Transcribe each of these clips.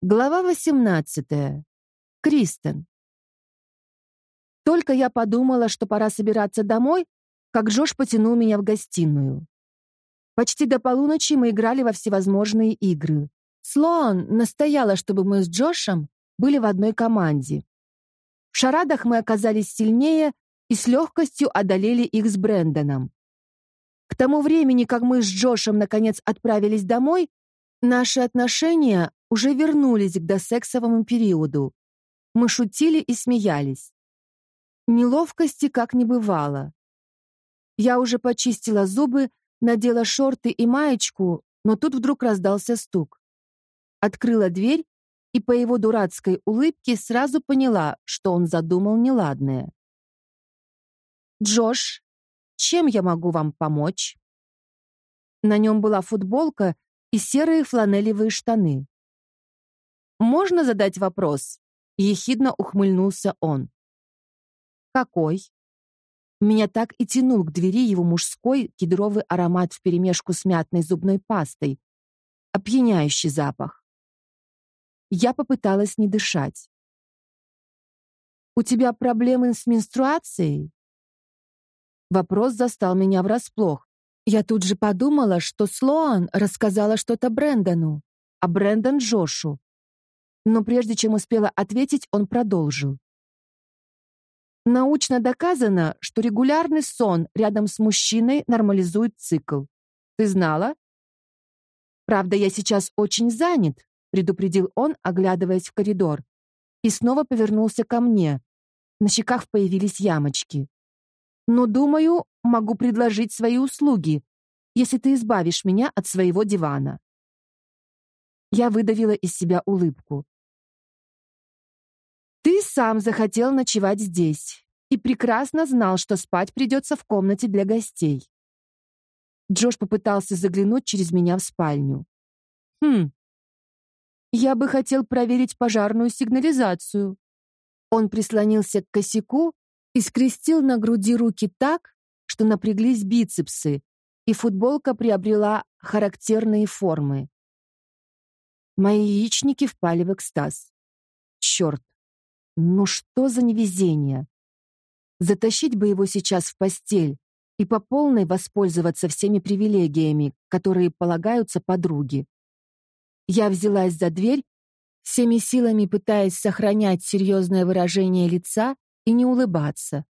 Глава 18. Кристен. Только я подумала, что пора собираться домой, как Джош потянул меня в гостиную. Почти до полуночи мы играли во всевозможные игры. Слоан настояла, чтобы мы с Джошем были в одной команде. В шарадах мы оказались сильнее и с легкостью одолели их с Брэндоном. К тому времени, как мы с Джошем наконец отправились домой, наши отношения уже вернулись к досексовому периоду. Мы шутили и смеялись. Неловкости как не бывало. Я уже почистила зубы, надела шорты и маечку, но тут вдруг раздался стук. Открыла дверь и по его дурацкой улыбке сразу поняла, что он задумал неладное. «Джош, чем я могу вам помочь?» На нем была футболка и серые фланелевые штаны. «Можно задать вопрос?» — ехидно ухмыльнулся он. «Какой?» Меня так и тянул к двери его мужской кедровый аромат вперемешку с мятной зубной пастой. Опьяняющий запах. Я попыталась не дышать. «У тебя проблемы с менструацией?» Вопрос застал меня врасплох. Я тут же подумала, что Слоан рассказала что-то Брэндону, а Брэндон — Джошу. Но прежде чем успела ответить, он продолжил. Научно доказано, что регулярный сон рядом с мужчиной нормализует цикл. Ты знала? Правда, я сейчас очень занят, предупредил он, оглядываясь в коридор, и снова повернулся ко мне. На щеках появились ямочки. Но, думаю, могу предложить свои услуги, если ты избавишь меня от своего дивана. Я выдавила из себя улыбку. Сам захотел ночевать здесь и прекрасно знал, что спать придется в комнате для гостей. Джош попытался заглянуть через меня в спальню. Хм. Я бы хотел проверить пожарную сигнализацию. Он прислонился к косяку и скрестил на груди руки так, что напряглись бицепсы, и футболка приобрела характерные формы. Мои яичники впали в экстаз. Черт, ну что за невезение? Затащить бы его сейчас в постель и по полной воспользоваться всеми привилегиями, которые полагаются подруге. Я взялась за дверь, всеми силами пытаясь сохранять серьезное выражение лица и не улыбаться.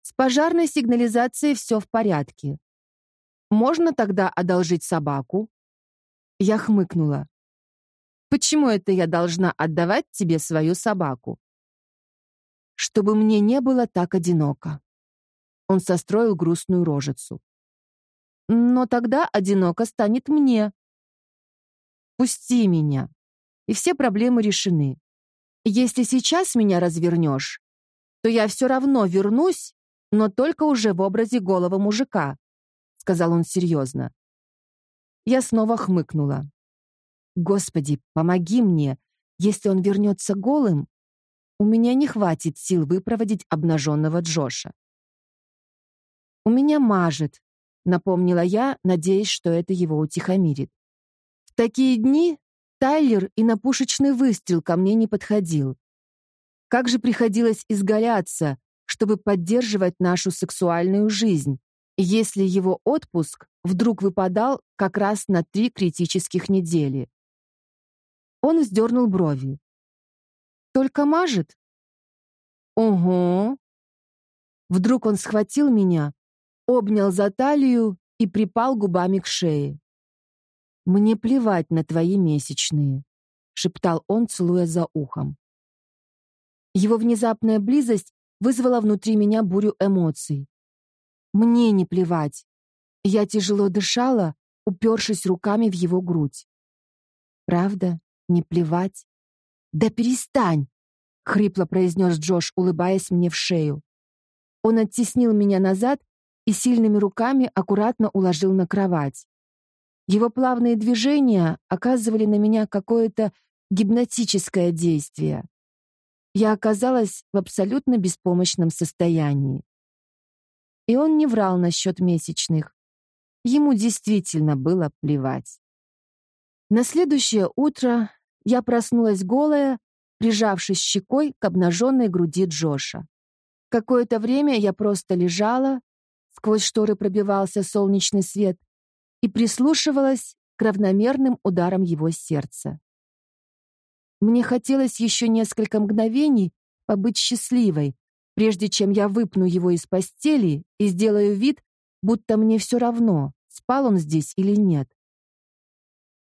С пожарной сигнализацией все в порядке. Можно тогда одолжить собаку? Я хмыкнула. Почему это я должна отдавать тебе свою собаку? Чтобы мне не было так одиноко. Он состроил грустную рожицу. Но тогда одиноко станет мне. Пусти меня, и все проблемы решены. Если сейчас меня развернешь, то я все равно вернусь, но только уже в образе голого мужика, сказал он серьезно. Я снова хмыкнула. Господи, помоги мне, если он вернется голым, у меня не хватит сил выпроводить обнаженного Джоша. «У меня мажет», — напомнила я, надеясь, что это его утихомирит. В такие дни Тайлер и на пушечный выстрел ко мне не подходил. Как же приходилось изгаляться, чтобы поддерживать нашу сексуальную жизнь, если его отпуск вдруг выпадал как раз на три критических недели. Он вздернул брови. Только мажет? Ого. Вдруг он схватил меня, обнял за талию и припал губами к шее. Мне плевать на твои месячные, шептал он, целуя за ухом. Его внезапная близость вызвала внутри меня бурю эмоций. Мне не плевать. Я тяжело дышала, упершись руками в его грудь. Правда, не плевать. «Да перестань!» — хрипло произнес Джош, улыбаясь мне в шею. Он оттеснил меня назад и сильными руками аккуратно уложил на кровать. Его плавные движения оказывали на меня какое-то гипнотическое действие. Я оказалась в абсолютно беспомощном состоянии. И он не врал насчет месячных. Ему действительно было плевать. На следующее утро я проснулась голая, прижавшись щекой к обнаженной груди Джоша. Какое-то время я просто лежала, сквозь шторы пробивался солнечный свет, и прислушивалась к равномерным ударам его сердца. Мне хотелось еще несколько мгновений побыть счастливой, прежде чем я выпну его из постели и сделаю вид, будто мне все равно, спал он здесь или нет.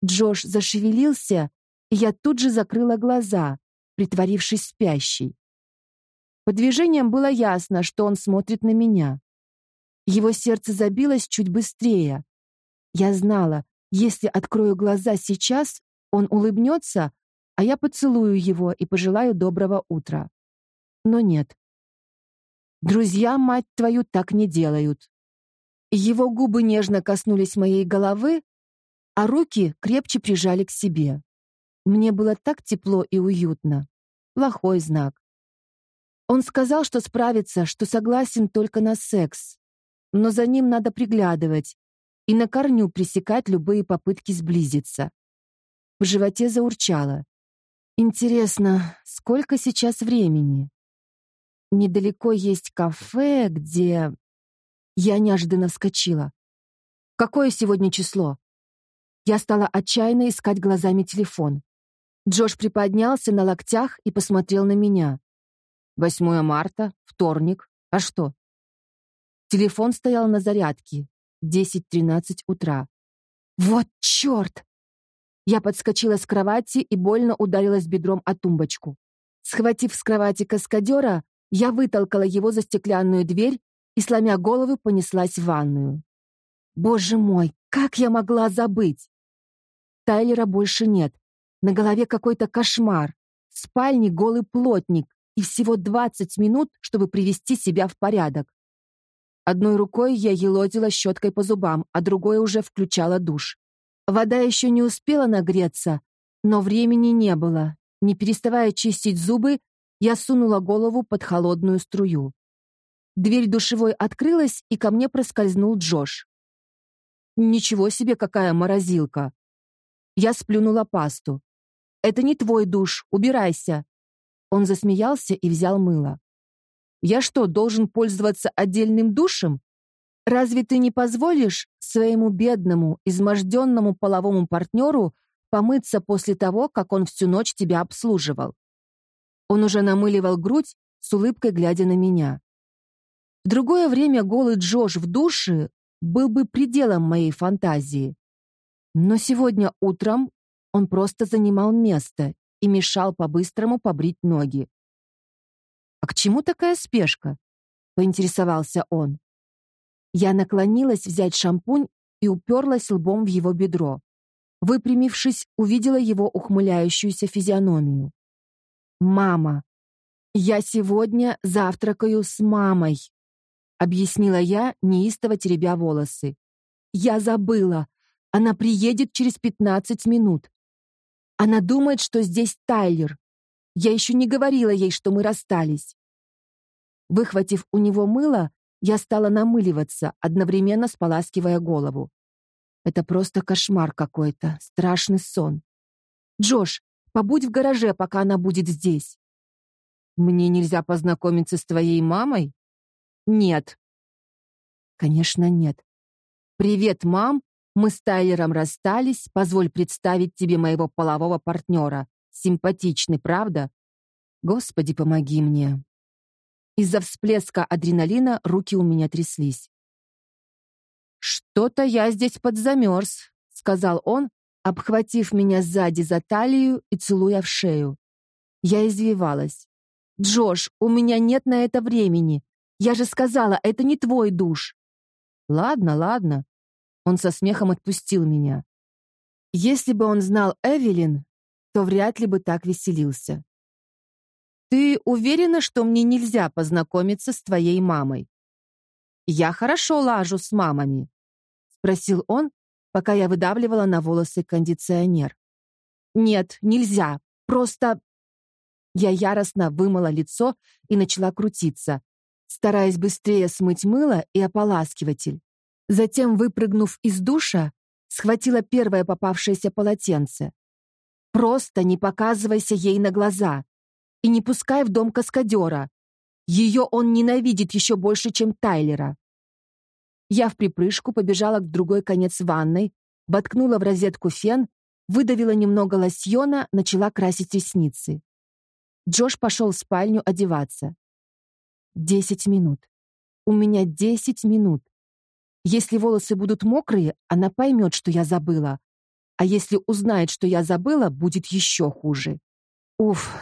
Джош зашевелился, и я тут же закрыла глаза, притворившись спящей. По движениям было ясно, что он смотрит на меня. Его сердце забилось чуть быстрее. Я знала, если открою глаза сейчас, он улыбнется, а я поцелую его и пожелаю доброго утра. Но нет. Друзья, мать твою, так не делают. Его губы нежно коснулись моей головы, а руки крепче прижали к себе. Мне было так тепло и уютно. Плохой знак. Он сказал, что справится, что согласен только на секс. Но за ним надо приглядывать и на корню пресекать любые попытки сблизиться. В животе заурчало. Интересно, сколько сейчас времени? Недалеко есть кафе, где... Я неожиданно вскочила. Какое сегодня число? Я стала отчаянно искать глазами телефон. Джош приподнялся на локтях и посмотрел на меня. 8 марта, вторник. А что? Телефон стоял на зарядке. 10-13 утра. Вот черт! Я подскочила с кровати и больно ударилась бедром о тумбочку. Схватив с кровати каскадера, я вытолкала его за стеклянную дверь и, сломя голову, понеслась в ванную. Боже мой, как я могла забыть? Тайлера больше нет. На голове какой-то кошмар. В спальне голый плотник и всего 20 минут, чтобы привести себя в порядок. Одной рукой я елозила щеткой по зубам, а другой уже включала душ. Вода еще не успела нагреться, но времени не было. Не переставая чистить зубы, я сунула голову под холодную струю. Дверь душевой открылась, и ко мне проскользнул Джош. «Ничего себе, какая морозилка!» Я сплюнула пасту. «Это не твой душ, убирайся!» Он засмеялся и взял мыло. «Я что, должен пользоваться отдельным душем? Разве ты не позволишь своему бедному, изможденному половому партнеру помыться после того, как он всю ночь тебя обслуживал?» Он уже намыливал грудь, с улыбкой глядя на меня. В другое время голый Джош в душе был бы пределом моей фантазии. Но сегодня утром он просто занимал место и мешал по-быстрому побрить ноги. «А к чему такая спешка?» — поинтересовался он. Я наклонилась взять шампунь и уперлась лбом в его бедро. Выпрямившись, увидела его ухмыляющуюся физиономию. «Мама. Я сегодня завтракаю с мамой», — объяснила я, неистово теребя волосы. «Я забыла. Она приедет через пятнадцать минут. Она думает, что здесь Тайлер. Я еще не говорила ей, что мы расстались». Выхватив у него мыло, я стала намыливаться, одновременно споласкивая голову. Это просто кошмар какой-то, страшный сон. «Джош, Побудь в гараже, пока она будет здесь. Мне нельзя познакомиться с твоей мамой? Нет. Конечно, нет. Привет, мам. Мы с Тайлером расстались. Позволь представить тебе моего полового партнера. Симпатичный, правда? Господи, помоги мне. Из-за всплеска адреналина руки у меня тряслись. «Что-то я здесь подзамерз», — сказал он, обхватив меня сзади за талию и целуя в шею. Я извивалась. «Джош, у меня нет на это времени. Я же сказала, это не твой душ». «Ладно, ладно». Он со смехом отпустил меня. Если бы он знал Эвелин, то вряд ли бы так веселился. «Ты уверена, что мне нельзя познакомиться с твоей мамой?» «Я хорошо лажу с мамами», — спросил он, пока я выдавливала на волосы кондиционер. «Нет, нельзя. Просто...» Я яростно вымыла лицо и начала крутиться, стараясь быстрее смыть мыло и ополаскиватель. Затем, выпрыгнув из душа, схватила первое попавшееся полотенце. Просто не показывайся ей на глаза и не пускай в дом каскадера. Ее он ненавидит еще больше, чем Тайлера. Я в припрыжку побежала к другой конец ванной, воткнула в розетку фен, выдавила немного лосьона, начала красить ресницы. Джош пошел в спальню одеваться. Десять минут. У меня десять минут. Если волосы будут мокрые, она поймет, что я забыла. А если узнает, что я забыла, будет еще хуже. Уф,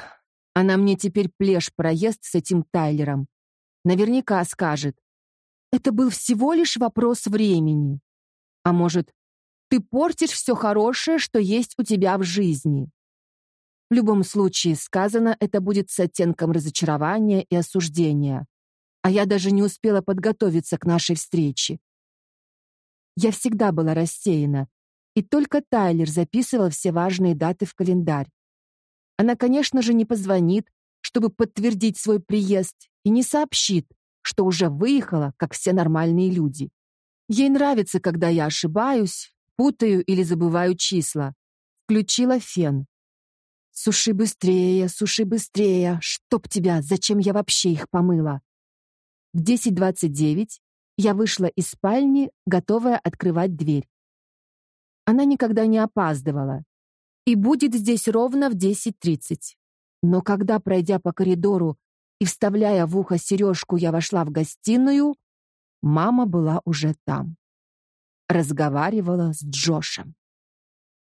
она мне теперь плешь проезд с этим Тайлером. Наверняка скажет. Это был всего лишь вопрос времени. А может, ты портишь все хорошее, что есть у тебя в жизни. В любом случае, сказано это будет с оттенком разочарования и осуждения. А я даже не успела подготовиться к нашей встрече. Я всегда была рассеяна, и только Тайлер записывал все важные даты в календарь. Она, конечно же, не позвонит, чтобы подтвердить свой приезд, и не сообщит, что уже выехала, как все нормальные люди. Ей нравится, когда я ошибаюсь, путаю или забываю числа. Включила фен. Суши быстрее, суши быстрее. Чтоб тебя, зачем я вообще их помыла? В 10.29 я вышла из спальни, готовая открывать дверь. Она никогда не опаздывала и будет здесь ровно в 10.30. Но когда, пройдя по коридору и вставляя в ухо сережку, я вошла в гостиную, мама была уже там. Разговаривала с Джошем.